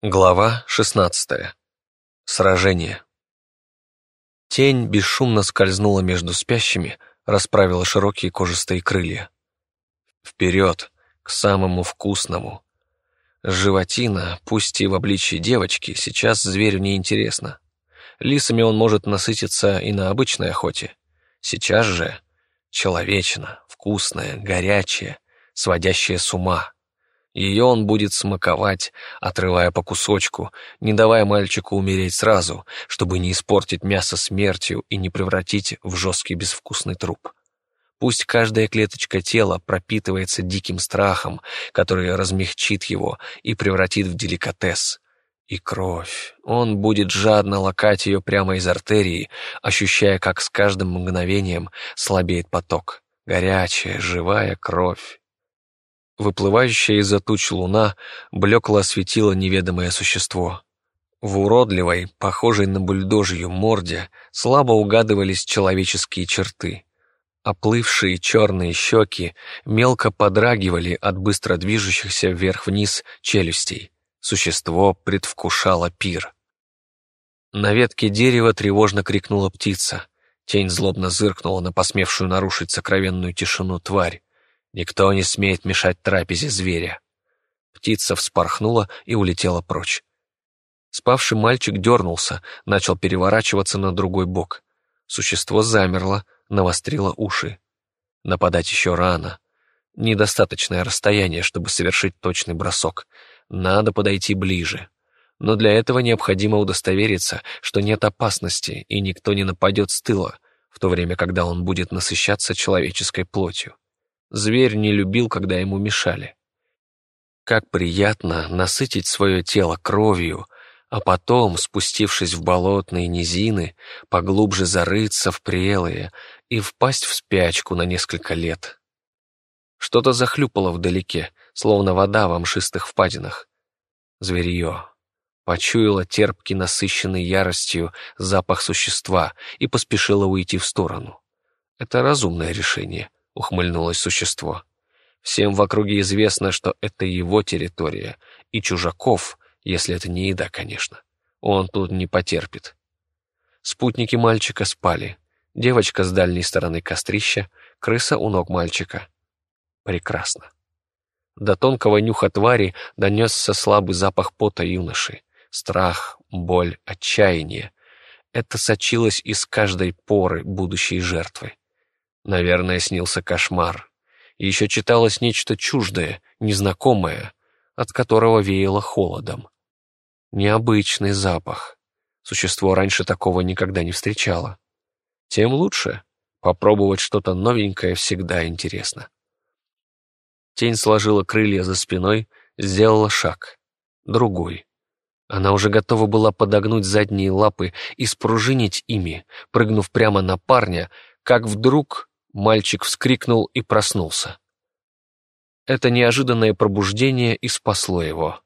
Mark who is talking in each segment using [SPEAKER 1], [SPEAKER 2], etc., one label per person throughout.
[SPEAKER 1] Глава 16. Сражение. Тень бесшумно скользнула между спящими, расправила широкие кожистые крылья. Вперед, к самому вкусному. Животина, пусть и в обличии девочки, сейчас зверю не интересно. Лисами он может насытиться и на обычной охоте. Сейчас же человечина, вкусная, горячая, сводящая с ума. Ее он будет смаковать, отрывая по кусочку, не давая мальчику умереть сразу, чтобы не испортить мясо смертью и не превратить в жесткий безвкусный труп. Пусть каждая клеточка тела пропитывается диким страхом, который размягчит его и превратит в деликатес. И кровь. Он будет жадно лакать ее прямо из артерии, ощущая, как с каждым мгновением слабеет поток. Горячая, живая кровь. Выплывающая из-за туч луна блекло осветила неведомое существо. В уродливой, похожей на бульдожью морде, слабо угадывались человеческие черты. Оплывшие черные щеки мелко подрагивали от быстро движущихся вверх-вниз челюстей. Существо предвкушало пир. На ветке дерева тревожно крикнула птица. Тень злобно зыркнула на посмевшую нарушить сокровенную тишину тварь. Никто не смеет мешать трапезе зверя. Птица вспорхнула и улетела прочь. Спавший мальчик дернулся, начал переворачиваться на другой бок. Существо замерло, навострило уши. Нападать еще рано. Недостаточное расстояние, чтобы совершить точный бросок. Надо подойти ближе. Но для этого необходимо удостовериться, что нет опасности и никто не нападет с тыла, в то время, когда он будет насыщаться человеческой плотью. Зверь не любил, когда ему мешали. Как приятно насытить свое тело кровью, а потом, спустившись в болотные низины, поглубже зарыться в прелые и впасть в спячку на несколько лет. Что-то захлюпало вдалеке, словно вода в амшистых впадинах. Зверье. Почуяло терпкий, насыщенный яростью запах существа и поспешило уйти в сторону. Это разумное решение — ухмыльнулось существо. Всем в округе известно, что это его территория, и чужаков, если это не еда, конечно, он тут не потерпит. Спутники мальчика спали. Девочка с дальней стороны кострища, крыса у ног мальчика. Прекрасно. До тонкого нюха твари донесся слабый запах пота юноши. Страх, боль, отчаяние. Это сочилось из каждой поры будущей жертвы. Наверное, снился кошмар. И еще читалось нечто чуждое, незнакомое, от которого веяло холодом. Необычный запах. Существо раньше такого никогда не встречало. Тем лучше. Попробовать что-то новенькое всегда интересно. Тень сложила крылья за спиной, сделала шаг. Другой. Она уже готова была подогнуть задние лапы и спружинить ими, прыгнув прямо на парня, как вдруг Мальчик вскрикнул и проснулся. Это неожиданное пробуждение и спасло его.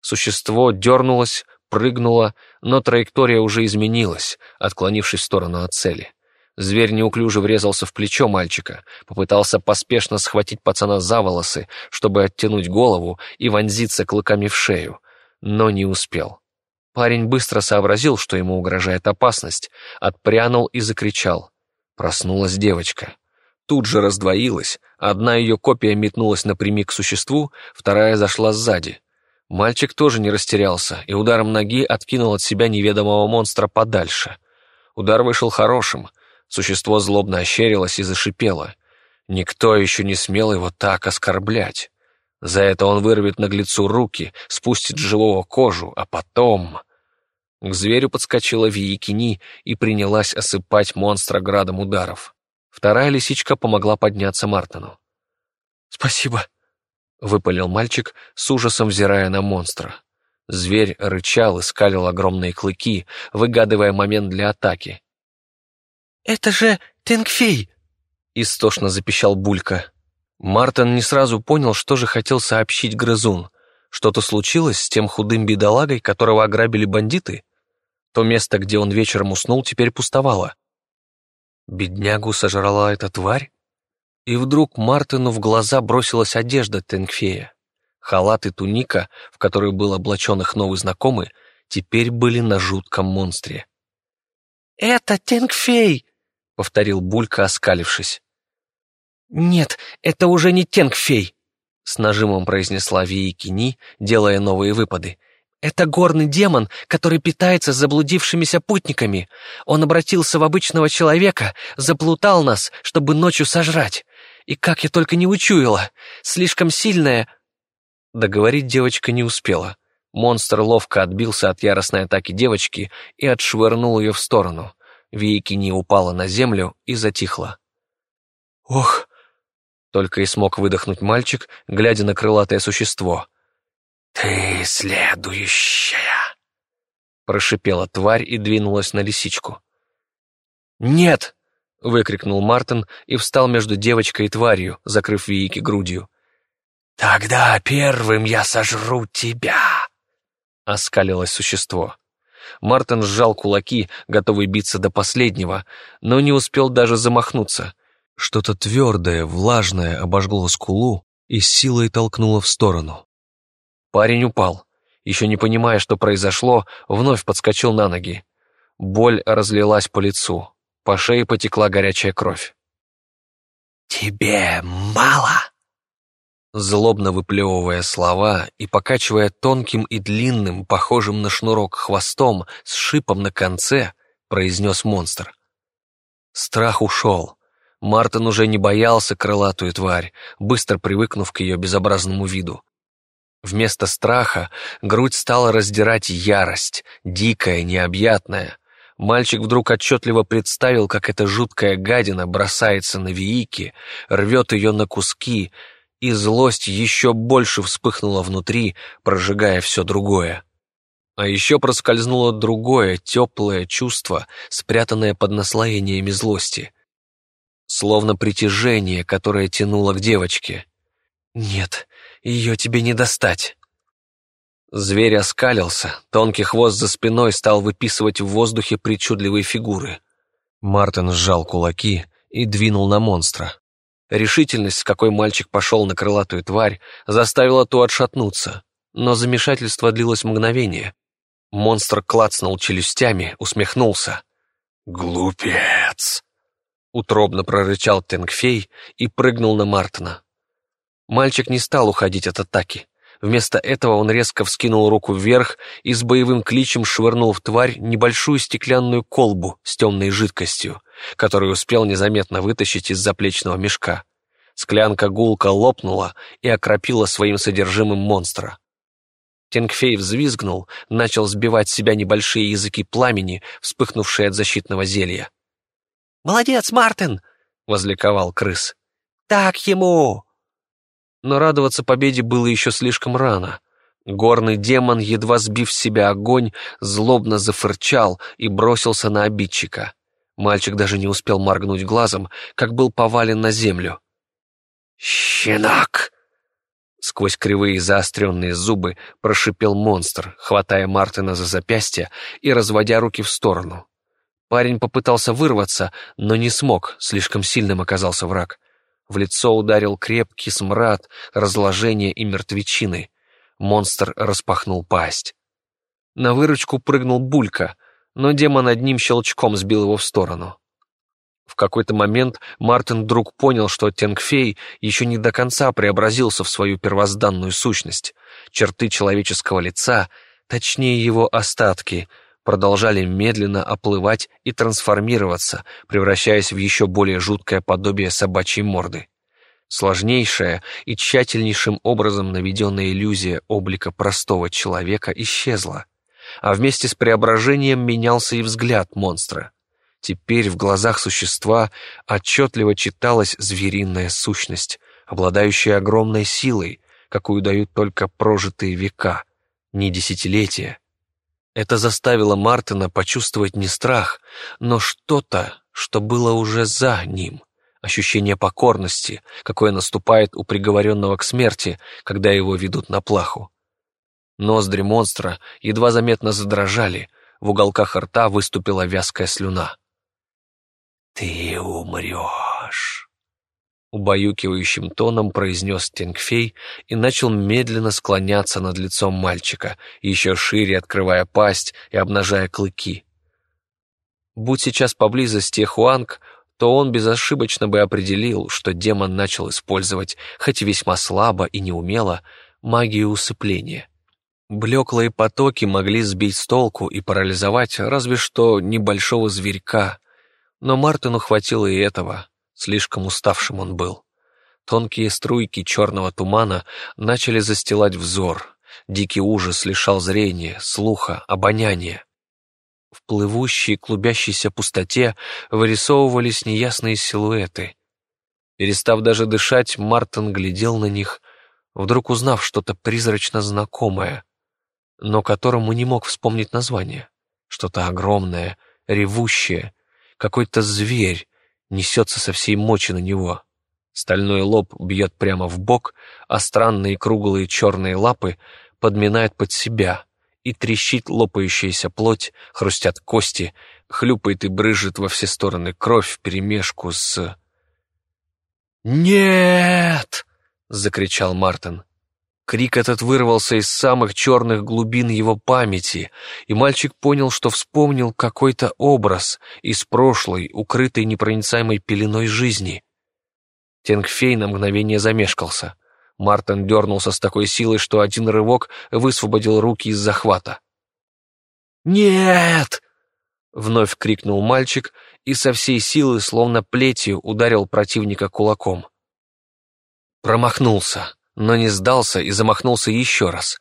[SPEAKER 1] Существо дернулось, прыгнуло, но траектория уже изменилась, отклонившись в сторону от цели. Зверь неуклюже врезался в плечо мальчика, попытался поспешно схватить пацана за волосы, чтобы оттянуть голову и вонзиться клыками в шею, но не успел. Парень быстро сообразил, что ему угрожает опасность, отпрянул и закричал. Проснулась девочка. Тут же раздвоилась, одна ее копия метнулась напрямик к существу, вторая зашла сзади. Мальчик тоже не растерялся и ударом ноги откинул от себя неведомого монстра подальше. Удар вышел хорошим, существо злобно ощерилось и зашипело. Никто еще не смел его так оскорблять. За это он вырвет наглецу руки, спустит живого кожу, а потом... К зверю подскочила Виекини и принялась осыпать монстра градом ударов. Вторая лисичка помогла подняться Мартину.
[SPEAKER 2] «Спасибо», —
[SPEAKER 1] выпалил мальчик, с ужасом взирая на монстра. Зверь рычал и скалил огромные клыки, выгадывая момент для атаки.
[SPEAKER 2] «Это же Тенгфей!»
[SPEAKER 1] — истошно запищал Булька. Мартин не сразу понял, что же хотел сообщить грызун. Что-то случилось с тем худым бедолагой, которого ограбили бандиты? То место, где он вечером уснул, теперь пустовало. Беднягу сожрала эта тварь? И вдруг Мартину в глаза бросилась одежда Тенгфея. Халат и туника, в которую был облачен их новый знакомый, теперь были на жутком монстре.
[SPEAKER 2] «Это Тенгфей!» — повторил Булька, оскалившись. «Нет, это уже не Тенгфей!» — с нажимом произнесла Вии Кини, делая новые выпады. «Это горный демон, который питается заблудившимися путниками. Он обратился в обычного человека, заплутал нас, чтобы ночью сожрать. И как я только не учуяла, слишком сильная...»
[SPEAKER 1] Договорить девочка не успела. Монстр ловко отбился от яростной атаки девочки и отшвырнул ее в сторону. Вейкини упала на землю и затихла.
[SPEAKER 2] «Ох!»
[SPEAKER 1] — только и смог выдохнуть мальчик, глядя на крылатое существо.
[SPEAKER 3] «Ты следующая!»
[SPEAKER 1] — прошипела тварь и двинулась на лисичку.
[SPEAKER 2] «Нет!»
[SPEAKER 1] — выкрикнул Мартин и встал между девочкой и тварью, закрыв Вики грудью.
[SPEAKER 3] «Тогда первым я сожру тебя!»
[SPEAKER 1] — оскалилось существо. Мартин сжал кулаки, готовый биться до последнего, но не успел даже замахнуться. Что-то твердое, влажное обожгло скулу и силой толкнуло в сторону. Парень упал. Еще не понимая, что произошло, вновь подскочил на ноги. Боль разлилась по лицу. По шее потекла горячая кровь.
[SPEAKER 3] «Тебе мало?»
[SPEAKER 1] Злобно выплевывая слова и покачивая тонким и длинным, похожим на шнурок хвостом с шипом на конце, произнес монстр. Страх ушел. Мартин уже не боялся крылатую тварь, быстро привыкнув к ее безобразному виду. Вместо страха грудь стала раздирать ярость, дикая, необъятная. Мальчик вдруг отчетливо представил, как эта жуткая гадина бросается на Виики, рвет ее на куски, и злость еще больше вспыхнула внутри, прожигая все другое. А еще проскользнуло другое, теплое чувство, спрятанное под наслоениями злости. Словно притяжение, которое тянуло к девочке. «Нет, ее тебе не достать». Зверь оскалился, тонкий хвост за спиной стал выписывать в воздухе причудливые фигуры. Мартин сжал кулаки и двинул на монстра. Решительность, с какой мальчик пошел на крылатую тварь, заставила ту отшатнуться, но замешательство длилось мгновение. Монстр клацнул челюстями, усмехнулся.
[SPEAKER 3] «Глупец!»
[SPEAKER 1] Утробно прорычал Тенгфей и прыгнул на Мартина. Мальчик не стал уходить от атаки. Вместо этого он резко вскинул руку вверх и с боевым кличем швырнул в тварь небольшую стеклянную колбу с темной жидкостью, которую успел незаметно вытащить из заплечного мешка. Склянка гулка лопнула и окропила своим содержимым монстра. Тенгфей взвизгнул, начал сбивать с себя небольшие языки пламени, вспыхнувшие от защитного зелья.
[SPEAKER 2] «Молодец, Мартин!» — возликовал крыс. «Так ему!»
[SPEAKER 1] Но радоваться победе было еще слишком рано. Горный демон, едва сбив с себя огонь, злобно зафырчал и бросился на обидчика. Мальчик даже не успел моргнуть глазом, как был повален на землю.
[SPEAKER 3] «Щенок!»
[SPEAKER 1] Сквозь кривые заостренные зубы прошипел монстр, хватая Мартина за запястье и разводя руки в сторону. Парень попытался вырваться, но не смог, слишком сильным оказался враг. В лицо ударил крепкий смрад, разложения и мертвечины. Монстр распахнул пасть. На выручку прыгнул Булька, но демон одним щелчком сбил его в сторону. В какой-то момент Мартин вдруг понял, что Тенгфей еще не до конца преобразился в свою первозданную сущность. Черты человеческого лица, точнее его остатки — продолжали медленно оплывать и трансформироваться, превращаясь в еще более жуткое подобие собачьей морды. Сложнейшая и тщательнейшим образом наведенная иллюзия облика простого человека исчезла, а вместе с преображением менялся и взгляд монстра. Теперь в глазах существа отчетливо читалась звериная сущность, обладающая огромной силой, какую дают только прожитые века, не десятилетия. Это заставило Мартина почувствовать не страх, но что-то, что было уже за ним. Ощущение покорности, какое наступает у приговоренного к смерти, когда его ведут на плаху. Ноздри монстра едва заметно задрожали, в уголках рта выступила вязкая слюна.
[SPEAKER 3] «Ты умрешь!»
[SPEAKER 1] Убаюкивающим тоном произнес Тенгфей и начал медленно склоняться над лицом мальчика, еще шире открывая пасть и обнажая клыки. Будь сейчас поблизости Хуанг, то он безошибочно бы определил, что демон начал использовать, хоть весьма слабо и неумело, магию усыпления. Блеклые потоки могли сбить с толку и парализовать разве что небольшого зверька, но Мартину хватило и этого, слишком уставшим он был. Тонкие струйки черного тумана начали застилать взор, дикий ужас лишал зрения, слуха, обоняния. В плывущей, клубящейся пустоте вырисовывались неясные силуэты. Перестав даже дышать, Мартин глядел на них, вдруг узнав что-то призрачно знакомое, но которому не мог вспомнить название. Что-то огромное, ревущее, какой-то зверь несется со всей мочи на него. Стальной лоб бьет прямо в бок, а странные круглые черные лапы подминают под себя, и трещит лопающаяся плоть, хрустят кости, хлюпает и брызжет во все стороны кровь вперемешку с... «Нет!» — закричал Мартин. Крик этот вырвался из самых черных глубин его памяти, и мальчик понял, что вспомнил какой-то образ из прошлой, укрытой непроницаемой пеленой жизни. Тенгфей на мгновение замешкался. Мартин дернулся с такой силой, что один рывок высвободил руки из захвата. «Нет!» — вновь крикнул мальчик и со всей силы, словно плетью, ударил противника кулаком. Промахнулся но не сдался и замахнулся еще раз.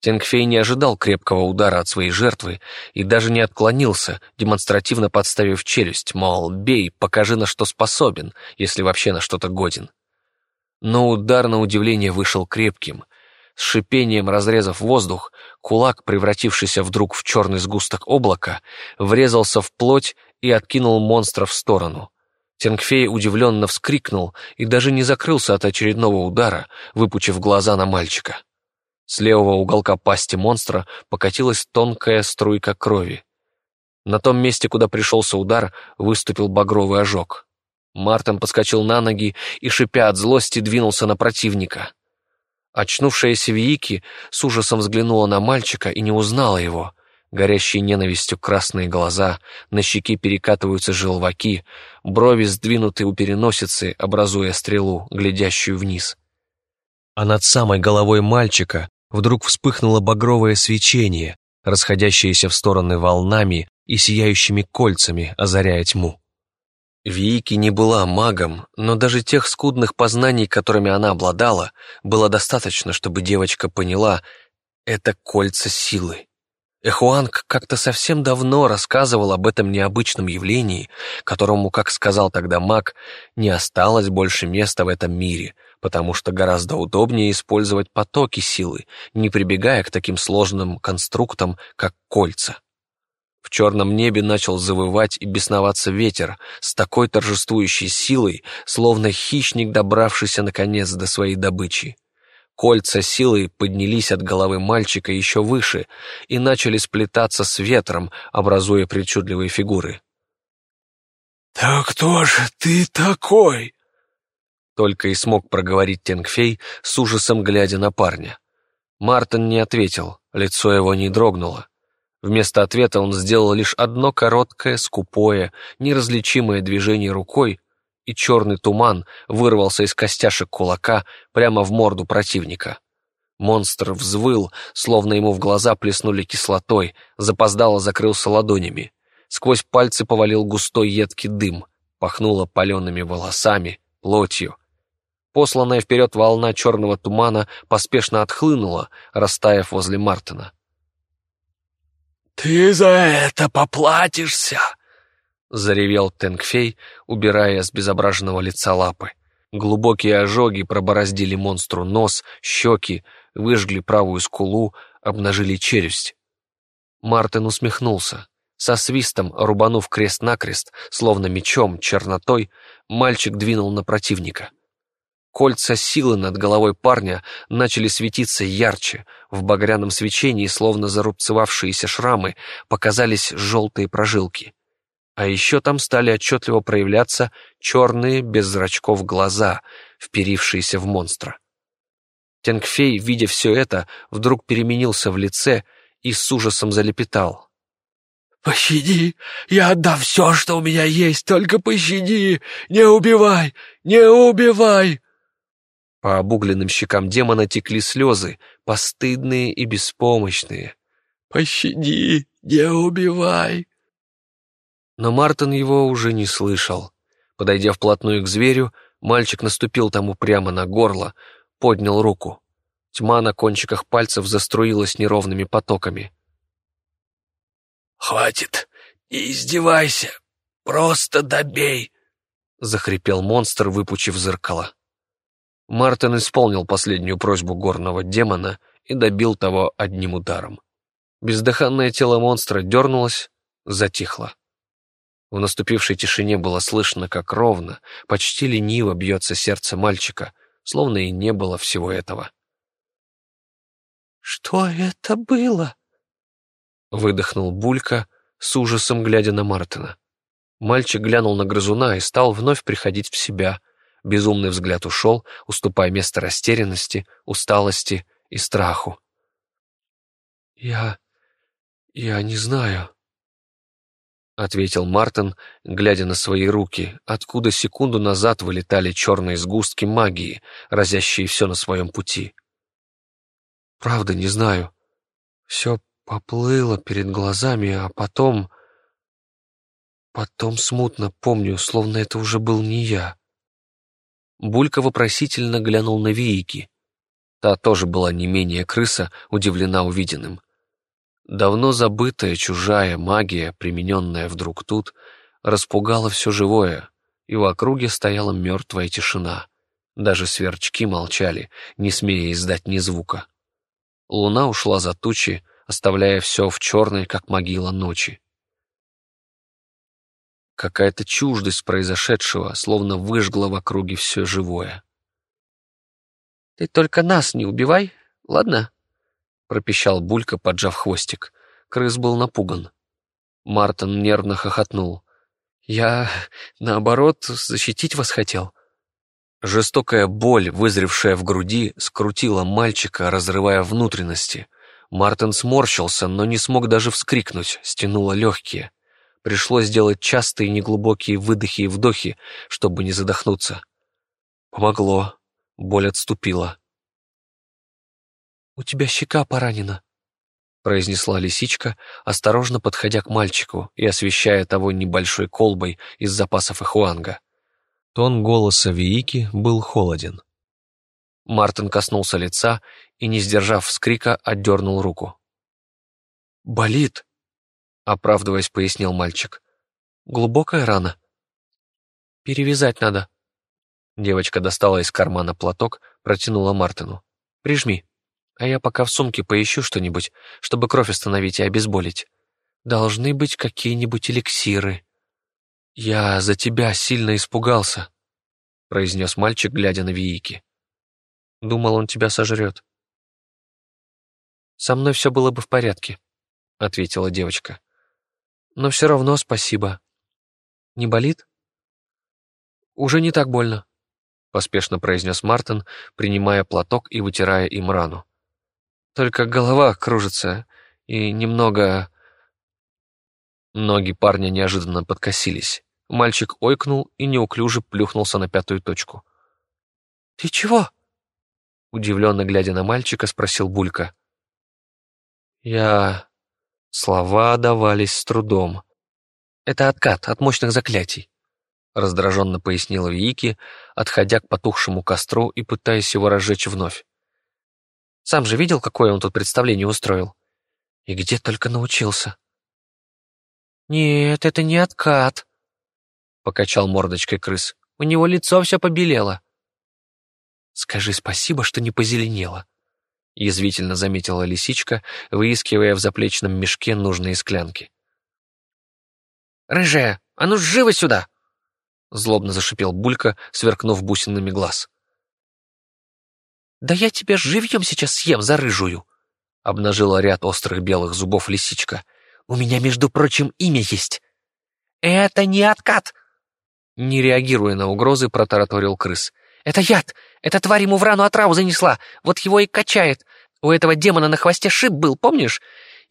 [SPEAKER 1] Тенгфей не ожидал крепкого удара от своей жертвы и даже не отклонился, демонстративно подставив челюсть, мол, бей, покажи, на что способен, если вообще на что-то годен. Но удар, на удивление, вышел крепким. С шипением разрезав воздух, кулак, превратившийся вдруг в черный сгусток облака, врезался в плоть и откинул монстра в сторону. Тенгфей удивленно вскрикнул и даже не закрылся от очередного удара, выпучив глаза на мальчика. С левого уголка пасти монстра покатилась тонкая струйка крови. На том месте, куда пришелся удар, выступил багровый ожог. Мартин подскочил на ноги и, шипя от злости, двинулся на противника. Очнувшаяся Вики с ужасом взглянула на мальчика и не узнала его — горящие ненавистью красные глаза, на щеке перекатываются желваки, брови сдвинуты у переносицы, образуя стрелу, глядящую вниз. А над самой головой мальчика вдруг вспыхнуло багровое свечение, расходящееся в стороны волнами и сияющими кольцами, озаряя тьму. Вики не была магом, но даже тех скудных познаний, которыми она обладала, было достаточно, чтобы девочка поняла — это кольца силы. Эхуанг как-то совсем давно рассказывал об этом необычном явлении, которому, как сказал тогда маг, не осталось больше места в этом мире, потому что гораздо удобнее использовать потоки силы, не прибегая к таким сложным конструктам, как кольца. В черном небе начал завывать и бесноваться ветер с такой торжествующей силой, словно хищник, добравшийся наконец до своей добычи. Кольца силы поднялись от головы мальчика еще выше и начали сплетаться с ветром, образуя причудливые фигуры.
[SPEAKER 3] «Да кто же ты такой?»
[SPEAKER 1] Только и смог проговорить Тенгфей, с ужасом глядя на парня. Мартин не ответил, лицо его не дрогнуло. Вместо ответа он сделал лишь одно короткое, скупое, неразличимое движение рукой, и черный туман вырвался из костяшек кулака прямо в морду противника. Монстр взвыл, словно ему в глаза плеснули кислотой, запоздало закрылся ладонями. Сквозь пальцы повалил густой едкий дым, пахнуло палеными волосами, плотью. Посланная вперед волна черного тумана поспешно отхлынула, растаяв возле Мартина.
[SPEAKER 3] «Ты за это поплатишься!»
[SPEAKER 1] — заревел Тенгфей, убирая с безображенного лица лапы. Глубокие ожоги пробороздили монстру нос, щеки, выжгли правую скулу, обнажили челюсть. Мартин усмехнулся. Со свистом, рубанув крест-накрест, словно мечом, чернотой, мальчик двинул на противника. Кольца силы над головой парня начали светиться ярче, в багряном свечении, словно зарубцевавшиеся шрамы, показались желтые прожилки. А еще там стали отчетливо проявляться черные, без зрачков глаза, вперившиеся в монстра. Тенгфей, видя все это, вдруг переменился в лице и с ужасом залепетал.
[SPEAKER 3] «Пощади! Я отдам все, что у меня есть, только пощади! Не убивай! Не убивай!»
[SPEAKER 1] По обугленным щекам демона текли слезы, постыдные и беспомощные.
[SPEAKER 3] «Пощади! Не убивай!»
[SPEAKER 1] Но Мартин его уже не слышал. Подойдя вплотную к зверю, мальчик наступил тому прямо на горло, поднял руку. Тьма на кончиках пальцев заструилась неровными потоками.
[SPEAKER 3] «Хватит! Не издевайся! Просто добей!»
[SPEAKER 1] — захрипел монстр, выпучив зеркало. Мартин исполнил последнюю просьбу горного демона и добил того одним ударом. Бездыханное тело монстра дернулось, затихло. В наступившей тишине было слышно, как ровно, почти лениво бьется сердце мальчика, словно и не было всего этого.
[SPEAKER 2] «Что это было?»
[SPEAKER 1] Выдохнул Булька, с ужасом глядя на Мартина. Мальчик глянул на грызуна и стал вновь приходить в себя. Безумный взгляд ушел, уступая место растерянности, усталости и страху. «Я... я не знаю», — ответил Мартин, глядя на свои руки, откуда секунду назад вылетали черные сгустки магии, разящие все на своем пути. «Правда, не знаю. Все поплыло перед глазами, а потом... Потом смутно помню, словно это уже был не я». Булька вопросительно глянул на Виики. Та тоже была не менее крыса, удивлена увиденным. Давно забытая чужая магия, примененная вдруг тут, распугала все живое, и в округе стояла мертвая тишина. Даже сверчки молчали, не смея издать ни звука. Луна ушла за тучи, оставляя все в черной, как могила ночи. Какая-то чуждость произошедшего словно выжгла в округе все живое.
[SPEAKER 2] «Ты только нас не убивай, ладно?»
[SPEAKER 1] — пропищал Булька, поджав хвостик. Крыс был напуган. Мартин нервно хохотнул. «Я, наоборот, защитить вас хотел». Жестокая боль, вызревшая в груди, скрутила мальчика, разрывая внутренности. Мартин сморщился, но не смог даже вскрикнуть, стянуло легкие. Пришлось сделать частые неглубокие выдохи и вдохи, чтобы не задохнуться. Помогло. Боль отступила.
[SPEAKER 2] «У тебя щека поранена», — произнесла лисичка, осторожно подходя к мальчику и освещая того небольшой колбой из запасов Эхуанга.
[SPEAKER 1] Тон голоса Виики был холоден.
[SPEAKER 2] Мартин коснулся лица и, не сдержав вскрика, отдернул руку.
[SPEAKER 1] «Болит», — оправдываясь, пояснил мальчик. «Глубокая рана».
[SPEAKER 2] «Перевязать надо».
[SPEAKER 1] Девочка достала из кармана платок, протянула Мартину. «Прижми» а я пока в сумке поищу что-нибудь, чтобы кровь остановить и обезболить. Должны быть какие-нибудь эликсиры. Я за тебя сильно испугался, произнес мальчик, глядя на Виики. Думал, он тебя сожрет. Со мной все было бы в порядке, ответила девочка. Но все равно спасибо. Не болит? Уже не так больно, поспешно произнес Мартин, принимая платок и вытирая им рану. Только голова кружится и немного...» Ноги парня неожиданно подкосились. Мальчик ойкнул и неуклюже плюхнулся на пятую точку.
[SPEAKER 2] «Ты чего?»
[SPEAKER 1] Удивленно глядя на мальчика, спросил Булька. «Я...» Слова давались с трудом. «Это откат от мощных заклятий», — раздраженно пояснила Вики, отходя к потухшему костру и пытаясь его разжечь вновь. Сам же видел, какое он тут представление устроил? И где только научился.
[SPEAKER 2] «Нет, это не откат», — покачал мордочкой крыс. «У него лицо все побелело».
[SPEAKER 1] «Скажи спасибо, что не позеленело», — язвительно заметила лисичка, выискивая в заплечном мешке нужные склянки.
[SPEAKER 2] «Рыжая, а ну живо сюда!»
[SPEAKER 1] — злобно зашипел Булька, сверкнув бусинами глаз.
[SPEAKER 2] «Да я тебя живьем сейчас съем за рыжую!» — обнажила ряд острых белых зубов лисичка. «У меня, между прочим, имя есть. «Это не откат!» Не реагируя на угрозы, протараторил крыс. «Это яд! Эта тварь ему в рану отраву занесла, вот его и качает. У этого демона на хвосте шип был, помнишь?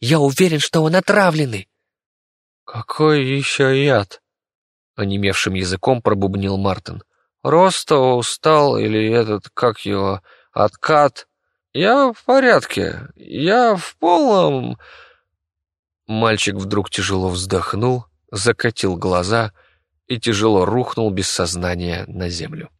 [SPEAKER 2] Я уверен, что он отравленный».
[SPEAKER 1] «Какой еще яд?» Онемевшим языком пробубнил Мартин. «Роста устал или этот, как его, откат? Я в порядке, я в полном...» Мальчик вдруг тяжело вздохнул, закатил глаза и тяжело рухнул без сознания на землю.